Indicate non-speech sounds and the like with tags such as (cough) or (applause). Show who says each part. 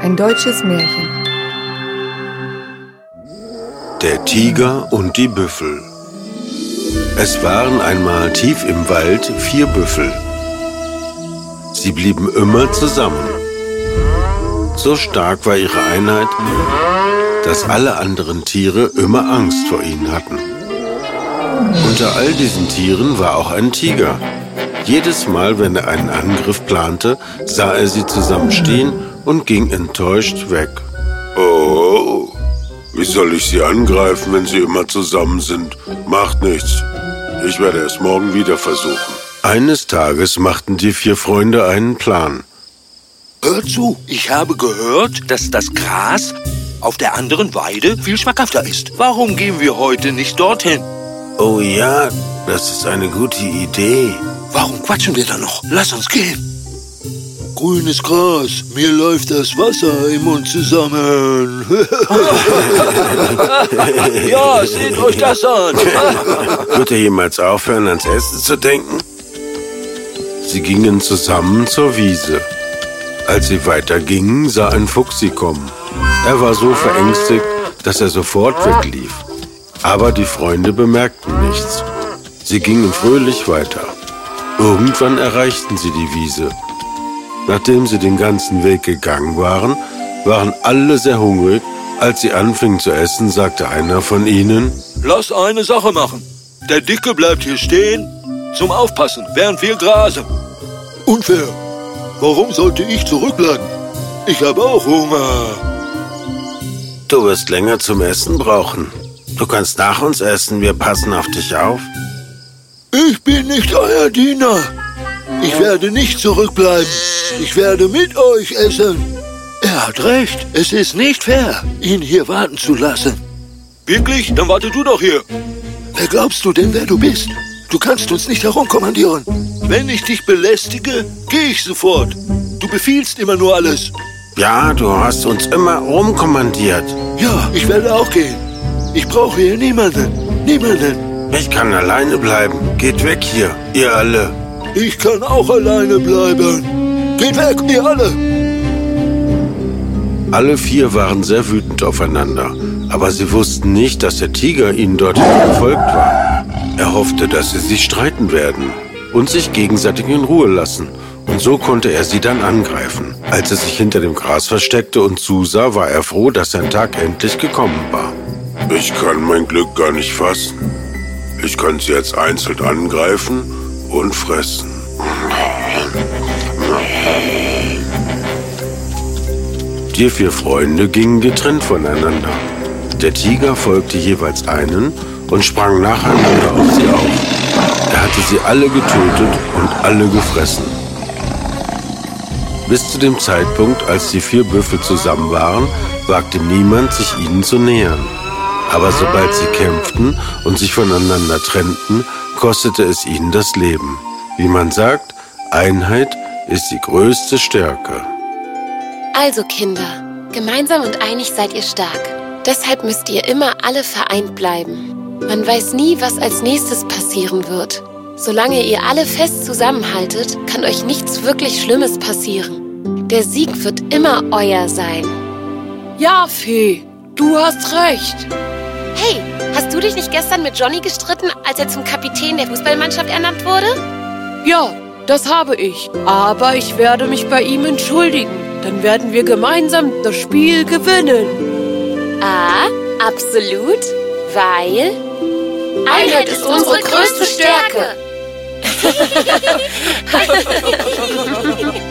Speaker 1: Ein deutsches Märchen.
Speaker 2: Der Tiger und die Büffel. Es waren einmal tief im Wald vier Büffel. Sie blieben immer zusammen. So stark war ihre Einheit, dass alle anderen Tiere immer Angst vor ihnen hatten. Unter all diesen Tieren war auch ein Tiger. Jedes Mal, wenn er einen Angriff plante, sah er sie zusammenstehen und ging enttäuscht weg. Oh, wie soll ich sie angreifen, wenn sie immer zusammen sind? Macht nichts. Ich werde es morgen wieder versuchen. Eines Tages machten die vier Freunde einen Plan.
Speaker 3: Hör zu, ich habe gehört, dass das Gras auf der anderen Weide viel schmackhafter ist. Warum gehen wir heute nicht dorthin?
Speaker 2: Oh ja, das ist eine gute Idee.
Speaker 3: Warum quatschen wir da noch? Lass uns gehen. Grünes Gras, mir läuft das Wasser im Mund zusammen. (laughs) ja, seht euch das an.
Speaker 2: Wird er jemals aufhören, ans Essen zu denken? Sie gingen zusammen zur Wiese. Als sie weitergingen, sah ein Fuchs sie kommen. Er war so verängstigt, dass er sofort weglief. Aber die Freunde bemerkten nichts. Sie gingen fröhlich weiter. Irgendwann erreichten sie die Wiese. Nachdem sie den ganzen Weg gegangen waren, waren alle sehr hungrig. Als sie anfingen zu essen, sagte einer von ihnen,
Speaker 3: Lass eine Sache machen. Der Dicke bleibt hier stehen zum Aufpassen, während wir grasen. Unfair. Warum sollte ich zurückbleiben? Ich habe auch Hunger.
Speaker 2: du wirst länger zum Essen brauchen. Du kannst nach uns essen, wir passen auf dich auf.
Speaker 3: Ich bin nicht euer Diener. Ich werde nicht zurückbleiben. Ich werde mit euch essen. Er hat recht. Es ist nicht fair, ihn hier warten zu lassen. Wirklich? Dann warte du doch hier. Wer glaubst du denn, wer du bist? Du kannst uns nicht herumkommandieren. Wenn ich dich belästige, gehe ich sofort. Du befiehlst immer nur alles.
Speaker 2: Ja, du hast uns immer rumkommandiert.
Speaker 3: Ja, ich werde auch gehen. Ich brauche hier niemanden. Niemanden.
Speaker 2: Ich kann alleine bleiben. Geht weg hier, ihr alle.
Speaker 3: Ich kann auch alleine bleiben. Geht weg, ihr alle.
Speaker 2: Alle vier waren sehr wütend aufeinander, aber sie wussten nicht, dass der Tiger ihnen dorthin gefolgt war. Er hoffte, dass sie sich streiten werden und sich gegenseitig in Ruhe lassen. Und so konnte er sie dann angreifen. Als er sich hinter dem Gras versteckte und zusah, war er froh, dass sein Tag endlich gekommen war. Ich kann mein Glück gar nicht fassen. Ich kann sie jetzt einzeln angreifen und fressen. Die vier Freunde gingen getrennt voneinander. Der Tiger folgte jeweils einen und sprang nacheinander auf sie auf. Er hatte sie alle getötet und alle gefressen. Bis zu dem Zeitpunkt, als die vier Büffel zusammen waren, wagte niemand, sich ihnen zu nähern. Aber sobald sie kämpften und sich voneinander trennten, kostete es ihnen das Leben. Wie man sagt, Einheit ist die größte Stärke.
Speaker 4: Also Kinder, gemeinsam und einig seid ihr stark. Deshalb müsst ihr immer alle vereint bleiben. Man weiß nie, was als nächstes passieren wird. Solange ihr alle fest zusammenhaltet, kann euch nichts wirklich Schlimmes passieren. Der Sieg wird immer euer sein.
Speaker 5: Ja, Fee, du hast recht.
Speaker 4: Hey, hast du dich nicht gestern mit Johnny gestritten, als er zum Kapitän der Fußballmannschaft ernannt wurde?
Speaker 5: Ja, das habe ich. Aber ich werde mich bei ihm entschuldigen. Dann werden wir gemeinsam das Spiel gewinnen.
Speaker 4: Ah, absolut, weil Einheit ist unsere größte Stärke. (laughs)